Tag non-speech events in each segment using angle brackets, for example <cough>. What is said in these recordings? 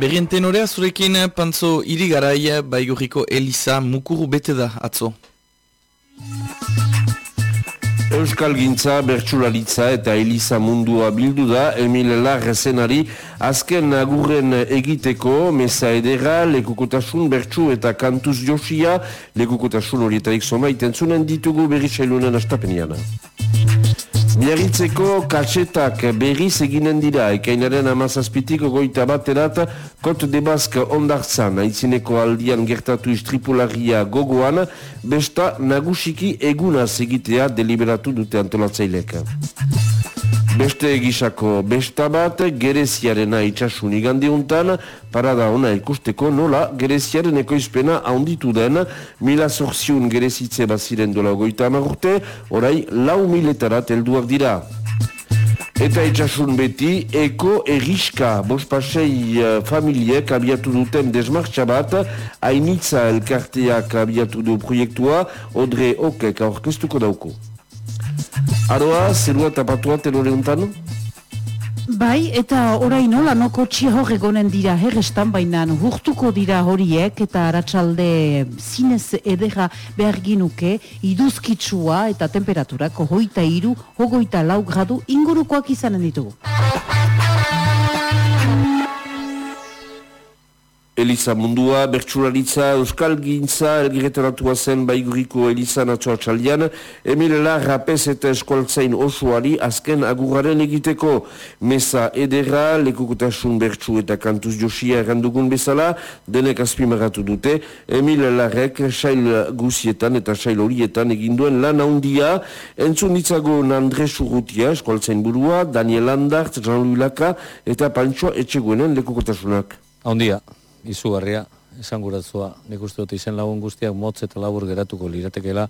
Berrien tenorea zurekin pantzo irigarai baigurriko Elisa mukuru bete da atzo. Euskal Gintza, Bertsulalitza eta Elisa mundua bildu da Emil Larrezenari azken agurren egiteko meza edera, lekukotasun, bertsu eta kantuz josia lekukotasun horietarik zoma itentzunen ditugu berri sailunen astapeniana. Miarritzeko katsetak berriz eginen dira, ekainaren amazazpitiko goita baterat, kot de bask ondartzan, aitzineko aldian gertatu istripularia gogoan, besta nagusiki eguna egitea deliberatu dute antolatzailek. Beste egisako besta bat, gereziarena itxasun igandiuntan, parada ona ikusteko nola gereziaren ekoizpena haunditu den, mila zorziun gerezitze baziren dola goita amagurte, orai lau miletarat helduak dira. Eta itxasun beti, eko eriska, bospasei uh, familiek abiatu duten desmartxa bat, hainitza elkarteak abiatu du proiektua, odre okek aurkeztuko dauko. Aroa, zerua eta patua untan? Bai, eta oraino lanoko txihor egonen dira herrestan, baina hurtuko dira horiek eta aratsalde zinez edera behar ginuke, iduzkitsua eta temperaturako hoita iru, hogoita lau gradu ingurukoak izanen ditugu. Eliza mundua, bertsularitza, euskal gintza, elgiretaratua zen baiguriko Eliza natzoa txaldian, Emil Larrapez eta eskualtzain osoari azken agurraren egiteko. Mesa edera, lekukotasun bertsu eta kantuz josia errandugun bezala, denek azpimaratu dute, Emil Larrek sail guzietan eta sail horietan eginduen lan handia, entzun ditzago Andre Surrutia, eskualtzain burua, Daniel Andart, Jean-Louis Laka eta Pantsoa etxeguenen lekukotasunak. Handia izugarria, esan guratzua, nik uste dut izen lagun guztiak motz eta labur geratuko liratekela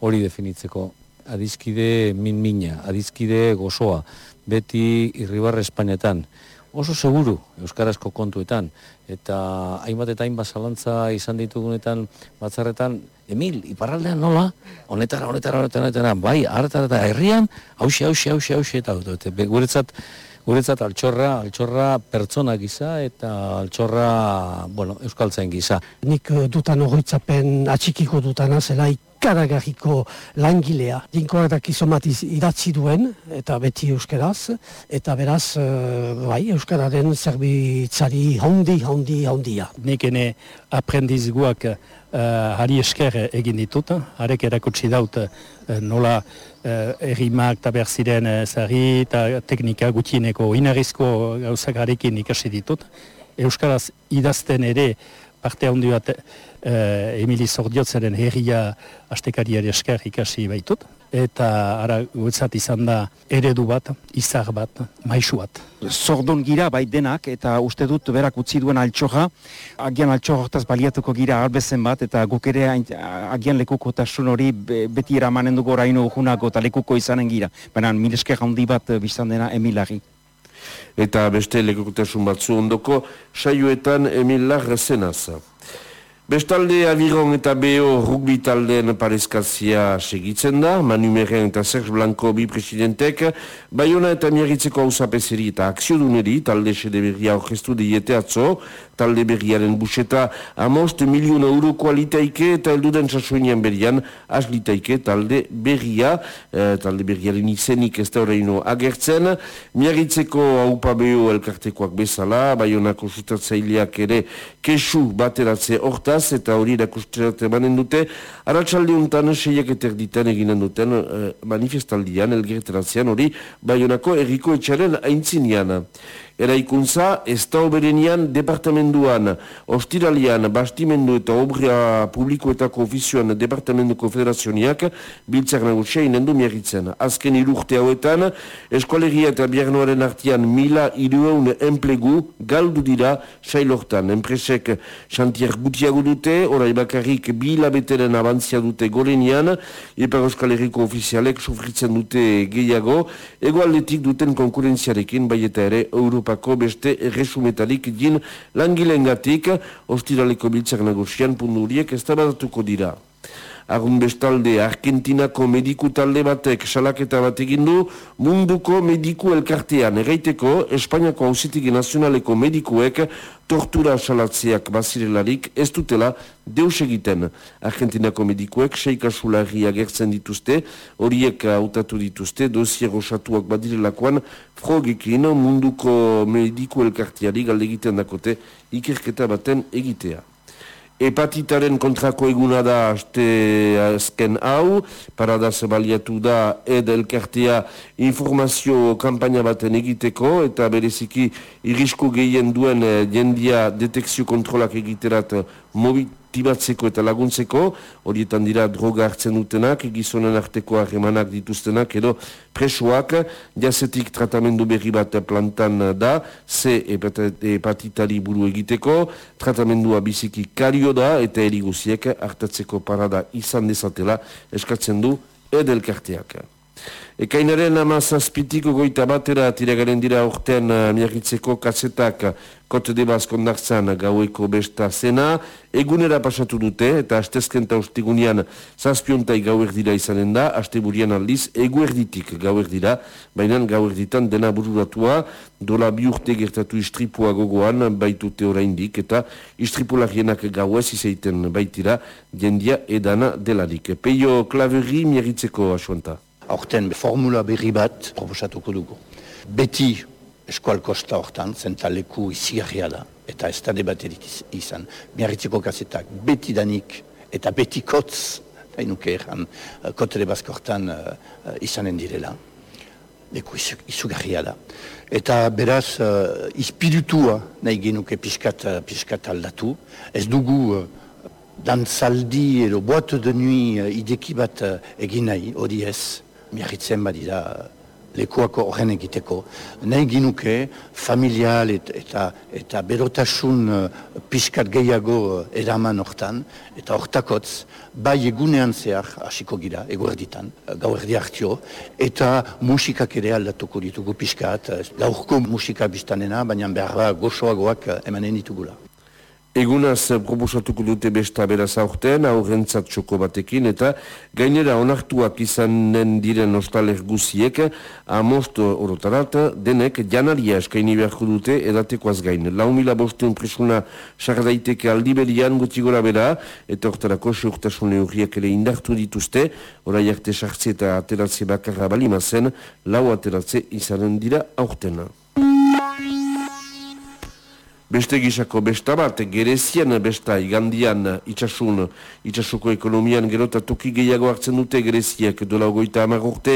hori definitzeko. Adizkide min-mina, adizkide gozoa, beti irribarre Espainetan, oso seguru Euskarazko kontuetan, eta hainbat eta hainbat zalantza izan ditugunetan batzarretan, Emil, iparraldean nola? Honetara, honetara, honetara, honetara, bai, hartara eta herrian, hause, hause, hause, hause, eta guretzat, guretzat altxorra, altxorra pertsona gisa eta altxorra, bueno, euskaltzen gisa. Nik eh, dutan horretzapen atxikiko dutana zela ikaragarriko langilea. Dinkoak dakizomat idatzi duen, eta beti euskeraz, eta beraz, eh, bai, euskararen zerbitzari haundi, haundi, haundia. Nik ene aprendizguak uh, hari esker egin ditut, harek erakutsi daut nola uh, errimak eta behar ziren uh, zari eta teknika gutieneko inarrizko gauzakarekin ikasi ditut. Euskaraz idazten ere parte handi bat uh, Emili Zordiotzaren herria astekariari esker ikasi baitut. Eta ara guetzat izan da eredu bat, izar bat, maisu bat. Zordon gira bai denak eta uste dut berak utzi duen altxorra. Agian altxorra hortaz baliatuko gira albezen bat eta guk ere agian lekuko tasun hori beti eramanen dugu oraino junako eta lekuko izanen gira. Baina milesker handi bat biztan dena emilari. Eta beste lekukotasun batzu ondoko saioetan emilar zenaz. Bestalde Aviron eta Beo rugbi taldeen parezkazia segitzen da, Manu Meren eta Serge Blanco bi presidentek, Bayona eta Miarritzeko hausapezeri eta akzioduneri talde sede berria orkestu diete atzo, talde berriaren buseta amost milion euro kualitaike eta elduden sasoinian berrian aslitaike talde berria, eh, talde berriaren izenik ez da horreino agertzen, Miarritzeko haupa Beo elkartekoak bezala, Bayonako sustatzaileak ere kesu bateratze hortaz, eta hori erakusterat emanen dute, aratsalde untan seiak eterditan eginen duten uh, manifestaldian, elgerteratzean hori, baionako erriko etxaren aintzinean. Eraikuntza, ez da oberenian departamenduan, ostiralian, bastimendu eta obria publikoetako ofizioan departamenduko federazioniak biltzak nagusia inendu miagitzen. Azken irurte hauetan, eskualegia eta biarnoaren artian mila irueun enplegu galdu dira sailortan. Enpresek xantier gutiago dute, orai bakarrik bila beteren abantzia dute gorenian, ipar euskal herriko ofizialek sufritzen dute gehiago, egoaldetik duten konkurentziarekin, bai eta ere Europa Europako beste erresumetarik din langilengatik, ostiraleko biltzak nagusian punduriek ez dira. Arun bestalde, Argentinako mediku talde batek salaketa bat egindu, munduko mediku elkartean. Egeiteko, Espainiako hausitiki nazionaleko medikuek tortura salatzeak bazirelarik ez dutela deus egiten. Argentinako medikuek seikasulari agertzen dituzte, horiek hautatu dituzte, dosier osatuak badirelakoan, frogekin munduko mediku elkartiari galde egiten dakote ikerketa baten egitea. Hepatitaren kontrako eguna da aste azken hau, paradaz baliatu da ed elkartea informazio kampaina baten egiteko eta bereziki irisko gehien duen eh, jendia detekzio kontrolak egiterat mobit tibatzeko eta laguntzeko, horietan dira droga hartzen dutenak, gizonen arteko harremanak dituztenak, edo presoak, jazetik tratamendu berri bat plantan da, ze hepatitari buru egiteko, tratamendua biziki kario da, eta eriguziek hartatzeko parada izan dezatela, eskatzen du edelkarteak. Ekainaren amazazpitiko goita batera tiragaren dira orten uh, eh, miagitzeko kasetak kote de bazkondartzan gaueko besta zena. Egunera pasatu dute eta astezkenta ustigunean zazpiontai gauer dira izanen da, aste burian aldiz eguerditik gauer dira, baina gauer ditan dena bururatua, dola bi urte gertatu istripua gogoan baitute oraindik eta istripularienak gauez izaiten baitira jendia edana delarik. Peio klaveri miagitzeko asuanta aurten formula berri bat proposatuko dugu. Beti eskual kosta hortan, zentaleku izigarria da, eta ez da debaterik izan. Miarritzeko kasetak beti danik eta beti kotz, hainuke erran, eh, kotere bazkortan uh, izanen direla. Leku izugarria da. Eta beraz, uh, ispiritua nahi genuke piskat, piskat aldatu. Ez dugu uh, dantzaldi edo boate de nui uh, ideki bat uh, egin nahi, hori ez miarritzen badira lekuako horren egiteko. Nahi ginuke familial eta, eta berotasun uh, piskat gehiago uh, eraman hortan, eta hortakotz, bai egunean zehar hasiko gira, eguerditan, uh, gau erdi hartio, eta musikak ere aldatuko ditugu piskat, laurko musika biztanena, baina behar gozoagoak emanen ditugula. Egunaz proposatuko dute besta beraz aurten, aurrentzat txoko batekin, eta gainera onartuak izanen diren ostaler guziek, amost orotarat, denek janaria eskaini beharko dute edatekoaz gain. Lau mila bosteun presuna sardaiteke aldiberian guti gora bera, eta ortarako seurtasune hurriak ere indartu dituzte, orai arte sartze eta ateratze bakarra balimazen, lau ateratze izanen dira aurtena. Beste gisako besta bat, gerezian besta igandian itxasun, itxasuko ekonomian gerota toki gehiago hartzen dute gereziak dola ogoita amagorte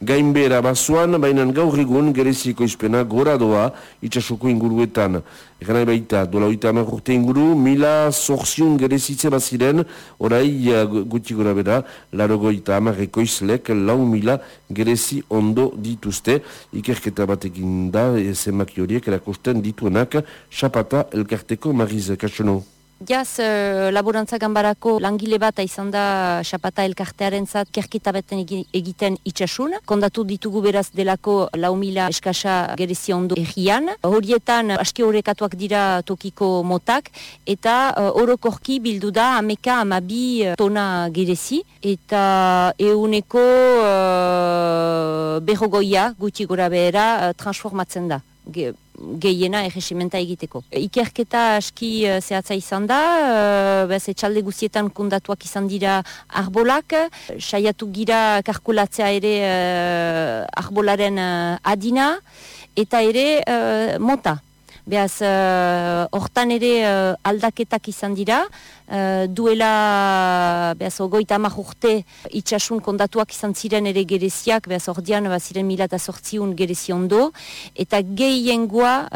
gainbera bazuan, baina gaur egun gerezieko izpena gora doa itxasuko inguruetan. Egan baita, dola oita amagorte inguru, mila zorziun gerezitze baziren, orai guti gora bera, laro goita amageko izlek, lau mila gerezi ondo dituzte, ikerketa batekin da, zenbaki horiek erakosten dituenak, xapata elkarteko mariz kasono. Jaz, uh, laborantza gambarako langile bat izan da xapata elkartearen zat kerkita beten egiten itxasun. Kondatu ditugu beraz delako lau mila eskasa gerezi ondo egian. Horietan aski horrekatuak dira tokiko motak eta uh, orokorki bildu da ameka amabi uh, tona gerezi eta euneko uh, berrogoia guti gora behera transformatzen da gehiena egesimenta egiteko. Ikerketa aski uh, zehatza izan da, uh, bez etxalde guzietan kundatuak izan dira arbolak, saiatu gira karkulatzea ere uh, arbolaren adina, eta ere mota. Beaz, hortan ere aldaketak izan dira, Uh, duela behaz, ogoita amak urte itxasun kondatuak izan ziren ere gereziak, behaz ordean ziren mila eta sortziun gerezi ondo, eta gehiengoa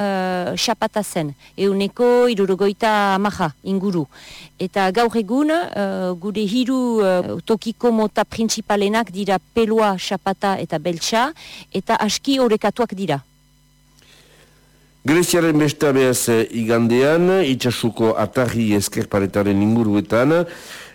xapata zen, euneko irurogoita amaja inguru. Eta gaur egun, uh, gure hiru uh, tokiko mota principalenak dira pelua, xapata eta beltsa, eta aski horrekatuak dira. Greziaren besta behaz igandean, itxasuko atarri eskerparetaren inguruetan,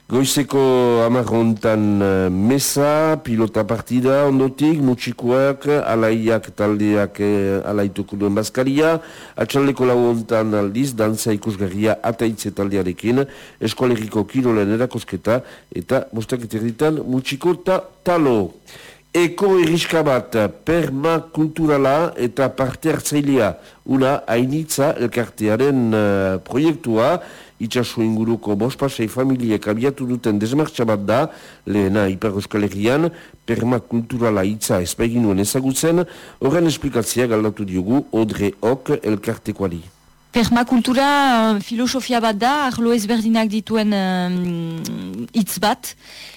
Goizeko amarrontan uh, mesa, pilota partida ondotik, mutxikoak, alaiak taldeak uh, alaituko duen bazkaria, atxaldeko lau ontan aldiz, dantza ikusgarria ataitze taldearekin, eskualeriko kirolen erakosketa, eta bostak eterditan mutxiko ta talo. Eko irriska bat, permakulturala eta parte hartzailea, una hainitza elkartearen uh, proiektua, itxasu inguruko bospasei familiek abiatu duten desmartxa bat da, lehena Iper Euskal Herrian, permakulturala itza ezpaiginuen ezagutzen, horren esplikatzia galdatu diogu Odre Ok elkartekoari. Permakultura uh, filosofia bat da, arlo ezberdinak dituen hitz um, bat.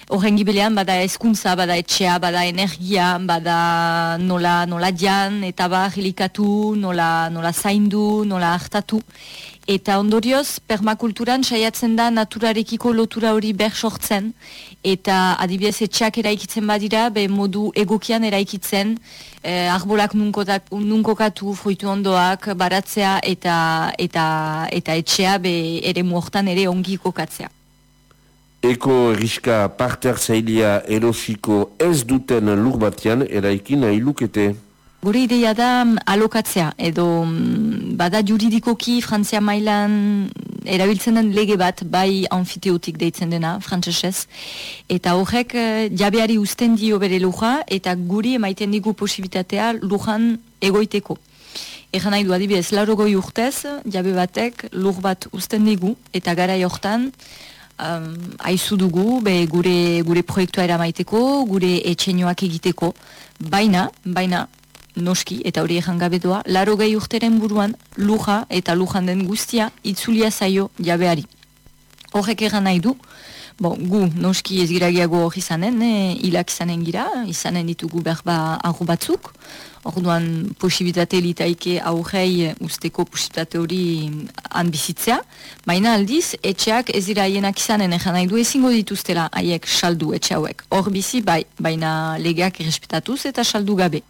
Horren gibelean, bada eskuntza, bada etxea, bada energia, bada nola, nola dian, eta bar, helikatu, nola, nola zaindu, nola hartatu. Eta ondorioz, permakulturan saiatzen da naturarekiko lotura hori ber sortzen. Eta adibidez etxeak eraikitzen badira, be modu egokian eraikitzen, eh, arbolak nunkokatu, fruitu ondoak, baratzea eta, eta, eta etxea be ere muortan ere ongi kokatzea. Eko eriska parter zailia erosiko ez duten lur batean eraikin nahi lukete. Gure ideia da mm, alokatzea, edo mm, bada juridikoki Frantzia mailan erabiltzen den lege bat, bai anfiteotik deitzen dena, frantzesez, eta horrek eh, jabeari usten dio bere luja, eta guri emaiten digu posibitatea lujan egoiteko. Egan nahi du adibidez, lauro goi urtez, jabe batek lur bat usten digu, eta gara jortan, um, aizu dugu, be gure, gure proiektua eramaiteko, gure etxenioak egiteko, baina, baina, noski, eta hori egan gabe doa, laro gehi urteren buruan luja eta lujan den guztia itzulia zaio jabeari. Horrek egan nahi du, bon, gu noski ez giragiago hori izanen, eh, hilak izanen gira, izanen ditugu berba aurru batzuk, orduan posibilitate litaike aurrei usteko posibilitate hori anbizitzea, baina aldiz, etxeak ez dira haienak izanen egan nahi du ezingo dituztela haiek saldu etxe hauek. Hor bizi, bai, baina legeak irrespetatuz eta saldu gabe.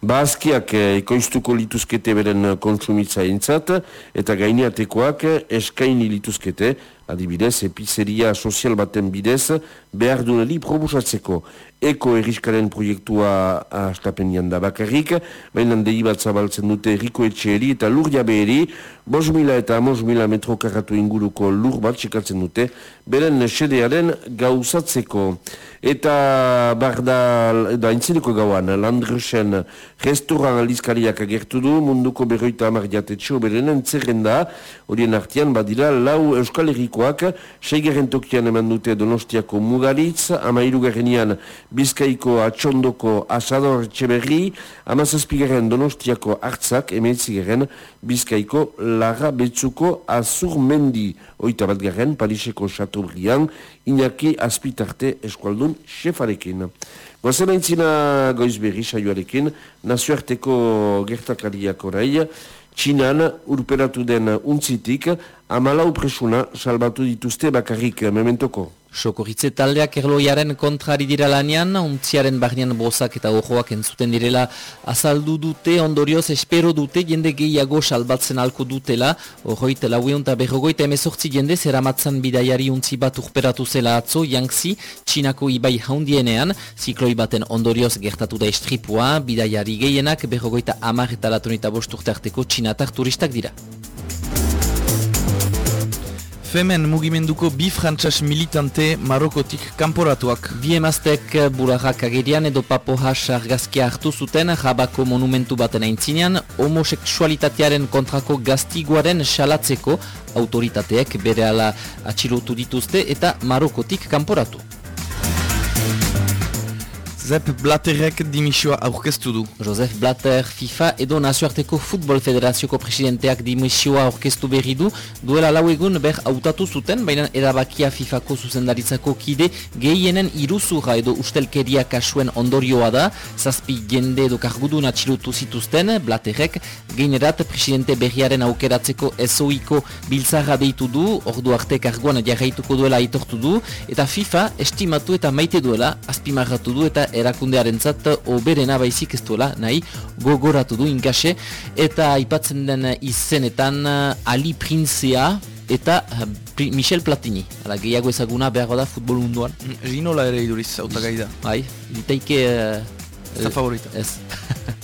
Bazkiak eh, ekoiztuko lituzkete beren kontsumitza entzat, eta gaineatekoak eskaini lituzkete, adibidez, epizeria sozial baten bidez, behar duneli probusatzeko eko erriskaren proiektua astapen da bakarrik, baina dehi bat zabaltzen dute erriko etxeeri eta lur jabeeri, bos mila eta amos mila metro karratu inguruko lur bat txekatzen dute, beren sedearen gauzatzeko. Eta barda, da intzineko gauan, Landrusen restauran alizkariak agertu du, munduko berroita amar jatetxo berenen zerrenda, horien artian badira lau euskal errikoak, seigaren tokian eman dute donostiako mugaritz, ama irugarrenian Bizkaiko atxondoko asador txeberri, amazazpigaren donostiako hartzak, emeetzigaren Bizkaiko laga betzuko azur mendi, oita bat garen, Pariseko Chateaubriand, Iñaki Azpitarte eskualdun xefarekin. Goazen aintzina goizberri saioarekin, nazioarteko gertakariak orai, Txinan urperatu den untzitik, amalau presuna salbatu dituzte bakarrik mementoko. Sokoritze taldeak erloiaren kontrari dira lanean, untziaren barnean bozak eta ojoak entzuten direla. Azaldu dute, ondorioz espero dute jende gehiago salbatzen alko dutela, ojoit laueon eta berrogoita emezortzi jende zeramatzan bidaiari untzi bat urperatu zela atzo, jangzi, txinako ibai haundienean, zikloi baten ondorioz gertatu da estripua, bidaiari gehienak berrogoita amar eta latonita bosturte arteko txinatar turistak dira. Femen mugimenduko bi frantzas militante Marokotik kanporatuak. Bi emaztek burarrak agerian edo papo has argazkia hartu zuten jabako monumentu baten aintzinean homoseksualitatearen kontrako gaztiguaren salatzeko autoritateek bere ala atxilotu dituzte eta Marokotik kanporatu. Josep Blatterrek dimisioa aurkeztu du. Josef Blatter, FIFA edo Nazioarteko Futbol Federazioko presidenteak dimisioa aurkeztu berri du, duela lau egun ber hautatu zuten, baina erabakia FIFako zuzendaritzako kide gehienen iruzura edo ustelkeria kasuen ondorioa da, zazpi jende edo kargudun atxilutu zituzten, Blatterrek geinerat presidente berriaren aukeratzeko ezoiko biltzara deitu du, ordu arte karguan jarraituko duela aitortu du, eta FIFA estimatu eta maite duela, azpimarratu du eta erakundearen zat oberena baizik ez duela nahi gogoratu du inkase eta aipatzen den izenetan Ali Prinzea eta Michel Platini. Hala, gehiago ezaguna behar da futbol munduan. Ginola ere iduriz, autagai da. Bai, ditaike... Uh, ez da favorita. Ez. <laughs>